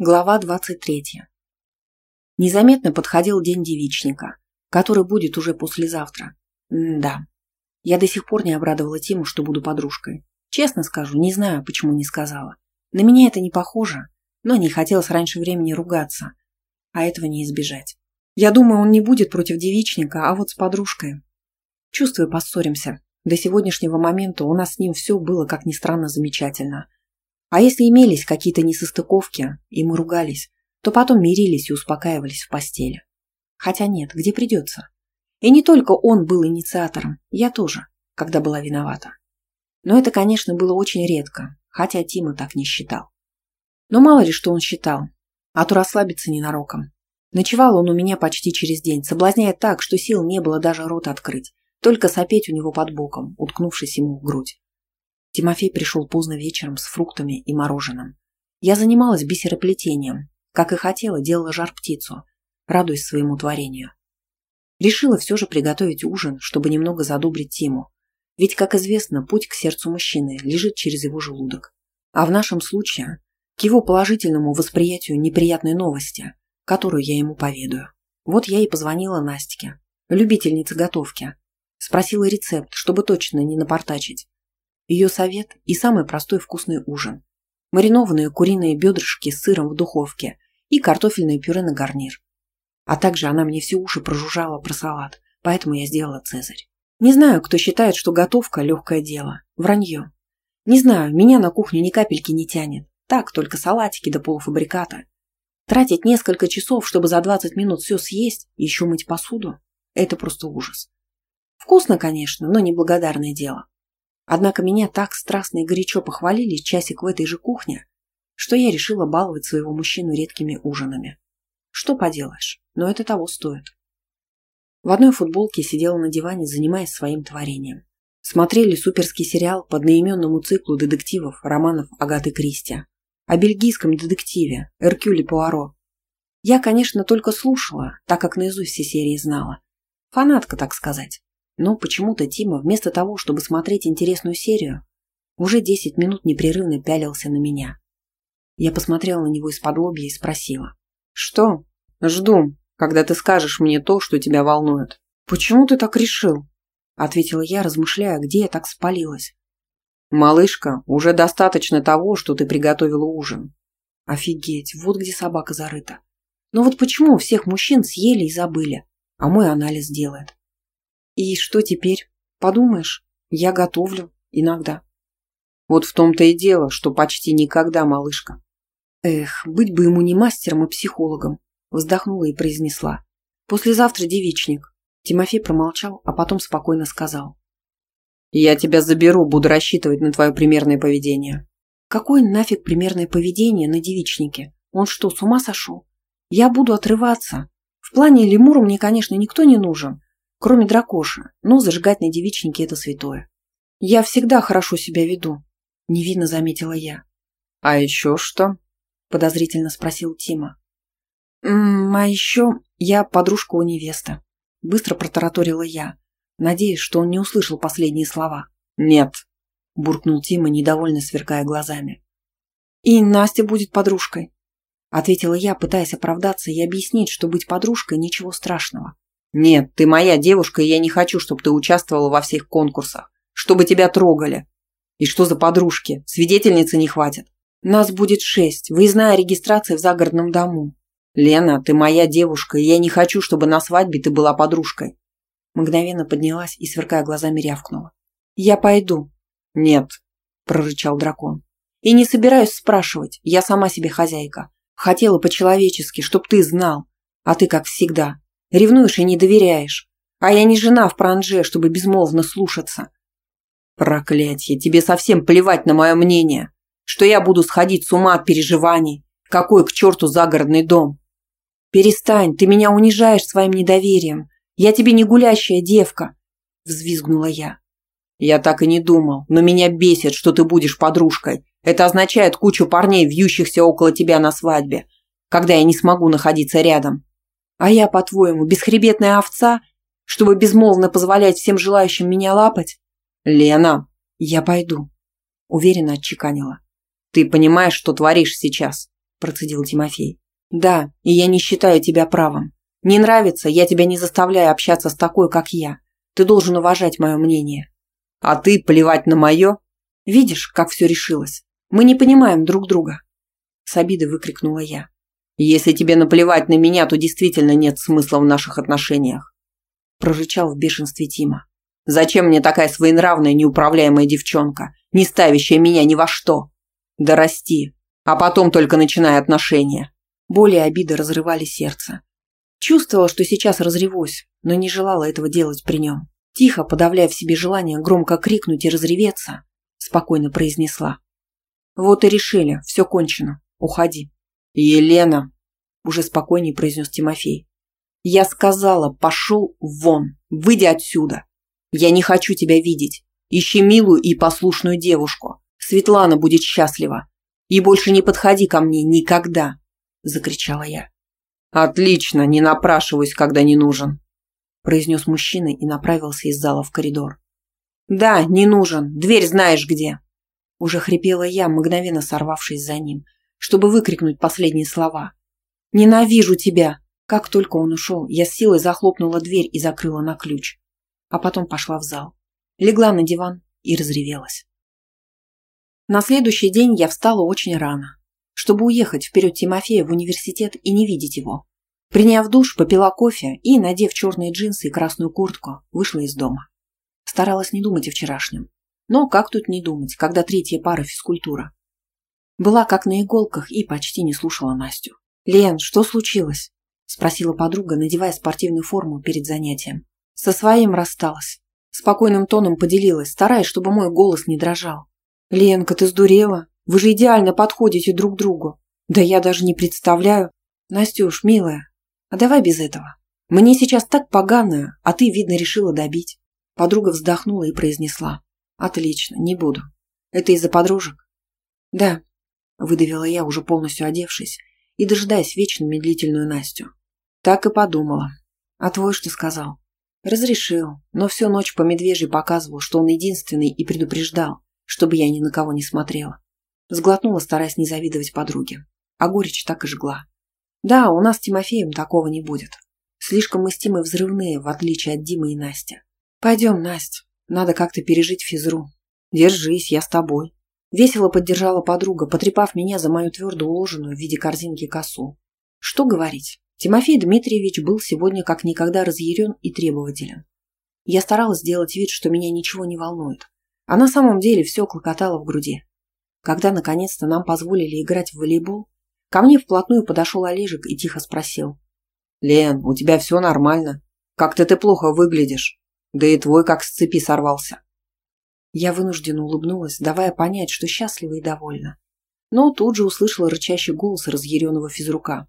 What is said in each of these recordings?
Глава 23. Незаметно подходил день девичника, который будет уже послезавтра. М да. Я до сих пор не обрадовала Тиму, что буду подружкой. Честно скажу, не знаю, почему не сказала. На меня это не похоже, но не хотелось раньше времени ругаться, а этого не избежать. Я думаю, он не будет против девичника, а вот с подружкой. Чувствую, поссоримся. До сегодняшнего момента у нас с ним все было, как ни странно, замечательно – а если имелись какие-то несостыковки, и мы ругались, то потом мирились и успокаивались в постели. Хотя нет, где придется. И не только он был инициатором, я тоже, когда была виновата. Но это, конечно, было очень редко, хотя Тима так не считал. Но мало ли что он считал, а то расслабиться ненароком. Ночевал он у меня почти через день, соблазняя так, что сил не было даже рот открыть, только сопеть у него под боком, уткнувшись ему в грудь. Тимофей пришел поздно вечером с фруктами и мороженым. Я занималась бисероплетением. Как и хотела, делала жар-птицу, радуясь своему творению. Решила все же приготовить ужин, чтобы немного задобрить Тиму. Ведь, как известно, путь к сердцу мужчины лежит через его желудок. А в нашем случае к его положительному восприятию неприятной новости, которую я ему поведаю. Вот я и позвонила Настике, любительнице готовки. Спросила рецепт, чтобы точно не напортачить. Ее совет и самый простой вкусный ужин. Маринованные куриные бедрышки с сыром в духовке и картофельное пюре на гарнир. А также она мне все уши прожужжала про салат, поэтому я сделала цезарь. Не знаю, кто считает, что готовка – легкое дело. Вранье. Не знаю, меня на кухню ни капельки не тянет. Так, только салатики до полуфабриката. Тратить несколько часов, чтобы за 20 минут все съесть и еще мыть посуду – это просто ужас. Вкусно, конечно, но неблагодарное дело. Однако меня так страстно и горячо похвалили часик в этой же кухне, что я решила баловать своего мужчину редкими ужинами. Что поделаешь, но это того стоит. В одной футболке сидела на диване, занимаясь своим творением. Смотрели суперский сериал по одноименному циклу детективов романов Агаты Кристи. О бельгийском детективе Эркюле Пуаро. Я, конечно, только слушала, так как наизусть все серии знала. Фанатка, так сказать. Но почему-то Тима, вместо того, чтобы смотреть интересную серию, уже десять минут непрерывно пялился на меня. Я посмотрела на него из-под лобья и спросила. «Что? Жду, когда ты скажешь мне то, что тебя волнует». «Почему ты так решил?» Ответила я, размышляя, где я так спалилась. «Малышка, уже достаточно того, что ты приготовила ужин». «Офигеть, вот где собака зарыта. Но вот почему всех мужчин съели и забыли, а мой анализ делает?» И что теперь? Подумаешь, я готовлю. Иногда. Вот в том-то и дело, что почти никогда, малышка. Эх, быть бы ему не мастером и психологом. Вздохнула и произнесла. Послезавтра девичник. Тимофей промолчал, а потом спокойно сказал. Я тебя заберу, буду рассчитывать на твое примерное поведение. Какое нафиг примерное поведение на девичнике? Он что, с ума сошел? Я буду отрываться. В плане лемура мне, конечно, никто не нужен, Кроме дракоша, но зажигать на девичнике – это святое. «Я всегда хорошо себя веду», – невинно заметила я. «А еще что?» – подозрительно спросил Тима. «М -м, «А еще я подружка у невесты», – быстро протараторила я, надеясь, что он не услышал последние слова. «Нет», – буркнул Тима, недовольно сверкая глазами. «И Настя будет подружкой», – ответила я, пытаясь оправдаться и объяснить, что быть подружкой – ничего страшного. «Нет, ты моя девушка, и я не хочу, чтобы ты участвовала во всех конкурсах. Чтобы тебя трогали. И что за подружки? Свидетельницы не хватит. Нас будет шесть. Выездная регистрация в загородном дому. Лена, ты моя девушка, и я не хочу, чтобы на свадьбе ты была подружкой». Мгновенно поднялась и, сверкая глазами, рявкнула. «Я пойду». «Нет», – прорычал дракон. «И не собираюсь спрашивать. Я сама себе хозяйка. Хотела по-человечески, чтоб ты знал. А ты, как всегда, Ревнуешь и не доверяешь. А я не жена в пранже, чтобы безмолвно слушаться. Проклятье, тебе совсем плевать на мое мнение. Что я буду сходить с ума от переживаний. Какой к черту загородный дом? Перестань, ты меня унижаешь своим недоверием. Я тебе не гулящая девка. Взвизгнула я. Я так и не думал, но меня бесит, что ты будешь подружкой. Это означает кучу парней, вьющихся около тебя на свадьбе, когда я не смогу находиться рядом. А я, по-твоему, бесхребетная овца, чтобы безмолвно позволять всем желающим меня лапать? Лена, я пойду, уверенно отчеканила. Ты понимаешь, что творишь сейчас? – процедил Тимофей. «Да, и я не считаю тебя правым. Не нравится, я тебя не заставляю общаться с такой, как я. Ты должен уважать мое мнение». «А ты плевать на мое?» «Видишь, как все решилось. Мы не понимаем друг друга». С обидой выкрикнула я. «Если тебе наплевать на меня, то действительно нет смысла в наших отношениях», прорычал в бешенстве Тима. «Зачем мне такая своенравная, неуправляемая девчонка, не ставящая меня ни во что? Да расти, а потом только начинай отношения». Боли и обиды разрывали сердце. Чувствовала, что сейчас разревусь, но не желала этого делать при нем. Тихо, подавляя в себе желание громко крикнуть и разреветься, спокойно произнесла. «Вот и решили, все кончено, уходи». «Елена!» – уже спокойнее произнес Тимофей. «Я сказала, пошел вон, выйди отсюда. Я не хочу тебя видеть. Ищи милую и послушную девушку. Светлана будет счастлива. И больше не подходи ко мне никогда!» – закричала я. «Отлично, не напрашиваюсь, когда не нужен», – произнес мужчина и направился из зала в коридор. «Да, не нужен. Дверь знаешь где!» Уже хрипела я, мгновенно сорвавшись за ним – чтобы выкрикнуть последние слова. «Ненавижу тебя!» Как только он ушел, я с силой захлопнула дверь и закрыла на ключ. А потом пошла в зал. Легла на диван и разревелась. На следующий день я встала очень рано, чтобы уехать вперед Тимофея в университет и не видеть его. Приняв душ, попила кофе и, надев черные джинсы и красную куртку, вышла из дома. Старалась не думать о вчерашнем. Но как тут не думать, когда третья пара физкультура? Была как на иголках и почти не слушала Настю. «Лен, что случилось?» – спросила подруга, надевая спортивную форму перед занятием. «Со своим рассталась». Спокойным тоном поделилась, стараясь, чтобы мой голос не дрожал. «Ленка, ты сдурела? Вы же идеально подходите друг другу. Да я даже не представляю. Настюш, милая, а давай без этого. Мне сейчас так погано, а ты, видно, решила добить». Подруга вздохнула и произнесла. «Отлично, не буду. Это из-за подружек?» «Да, Выдавила я, уже полностью одевшись, и дожидаясь вечно медлительную Настю. Так и подумала. А твой что сказал? Разрешил, но всю ночь по медвежьи показывал, что он единственный и предупреждал, чтобы я ни на кого не смотрела. Сглотнула, стараясь не завидовать подруге. А горечь так и жгла. Да, у нас с Тимофеем такого не будет. Слишком мы с Тимой взрывные, в отличие от Димы и Насти. Пойдем, Настя. Надо как-то пережить физру. Держись, я с тобой. Весело поддержала подруга, потрепав меня за мою твердо уложенную в виде корзинки косу. Что говорить, Тимофей Дмитриевич был сегодня как никогда разъярен и требователен. Я старалась сделать вид, что меня ничего не волнует, а на самом деле все клокотало в груди. Когда наконец-то нам позволили играть в волейбол, ко мне вплотную подошел Олежек и тихо спросил. «Лен, у тебя все нормально. Как-то ты плохо выглядишь. Да и твой как с цепи сорвался». Я вынужденно улыбнулась, давая понять, что счастлива и довольна. Но тут же услышала рычащий голос разъяренного физрука.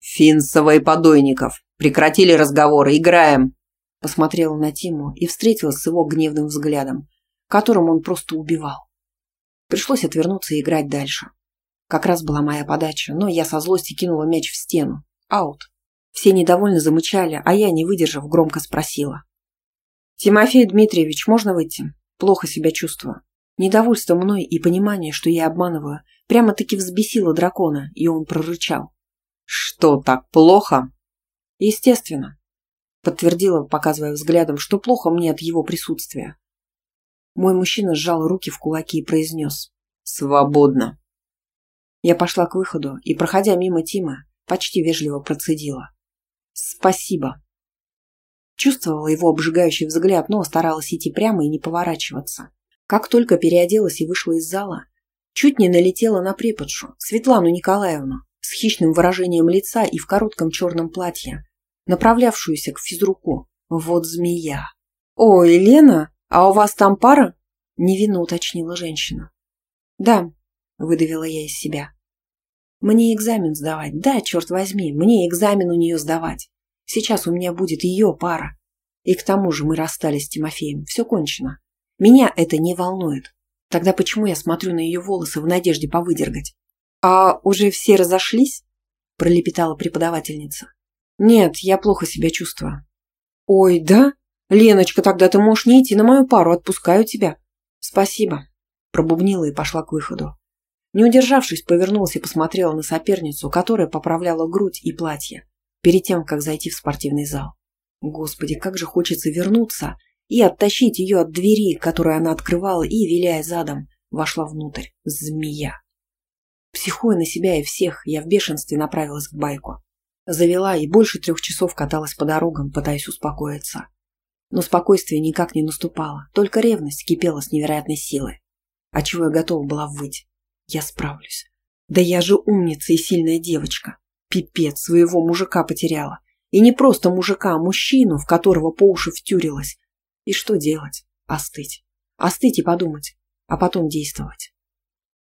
«Финсова и Подойников! Прекратили разговоры, играем!» Посмотрела на Тиму и встретилась с его гневным взглядом, которым он просто убивал. Пришлось отвернуться и играть дальше. Как раз была моя подача, но я со злости кинула мяч в стену. Аут. Все недовольно замычали, а я, не выдержав, громко спросила. «Тимофей Дмитриевич, можно выйти?» Плохо себя чувствую. Недовольство мной и понимание, что я обманываю, прямо-таки взбесило дракона, и он прорычал. «Что, так плохо?» «Естественно», — подтвердила, показывая взглядом, что плохо мне от его присутствия. Мой мужчина сжал руки в кулаки и произнес «Свободно». Я пошла к выходу и, проходя мимо Тима, почти вежливо процедила. «Спасибо». Чувствовала его обжигающий взгляд, но старалась идти прямо и не поворачиваться. Как только переоделась и вышла из зала, чуть не налетела на преподшу, Светлану Николаевну, с хищным выражением лица и в коротком черном платье, направлявшуюся к физруку. Вот змея. «Ой, Лена, а у вас там пара?» – невинно уточнила женщина. «Да», – выдавила я из себя. «Мне экзамен сдавать, да, черт возьми, мне экзамен у нее сдавать. Сейчас у меня будет ее пара. И к тому же мы расстались с Тимофеем. Все кончено. Меня это не волнует. Тогда почему я смотрю на ее волосы в надежде повыдергать? А уже все разошлись? Пролепетала преподавательница. Нет, я плохо себя чувствую. Ой, да? Леночка, тогда ты можешь не идти на мою пару, отпускаю тебя. Спасибо. Пробубнила и пошла к выходу. Не удержавшись, повернулась и посмотрела на соперницу, которая поправляла грудь и платье, перед тем, как зайти в спортивный зал. Господи, как же хочется вернуться и оттащить ее от двери, которую она открывала, и, виляя задом, вошла внутрь. Змея. Психуя на себя и всех, я в бешенстве направилась к байку. Завела и больше трех часов каталась по дорогам, пытаясь успокоиться. Но спокойствие никак не наступало, только ревность кипела с невероятной силой, отчего я готова была выть. Я справлюсь. Да я же умница и сильная девочка. Пипец, своего мужика потеряла. И не просто мужика, а мужчину, в которого по уши втюрилась. И что делать? Остыть. Остыть и подумать. А потом действовать.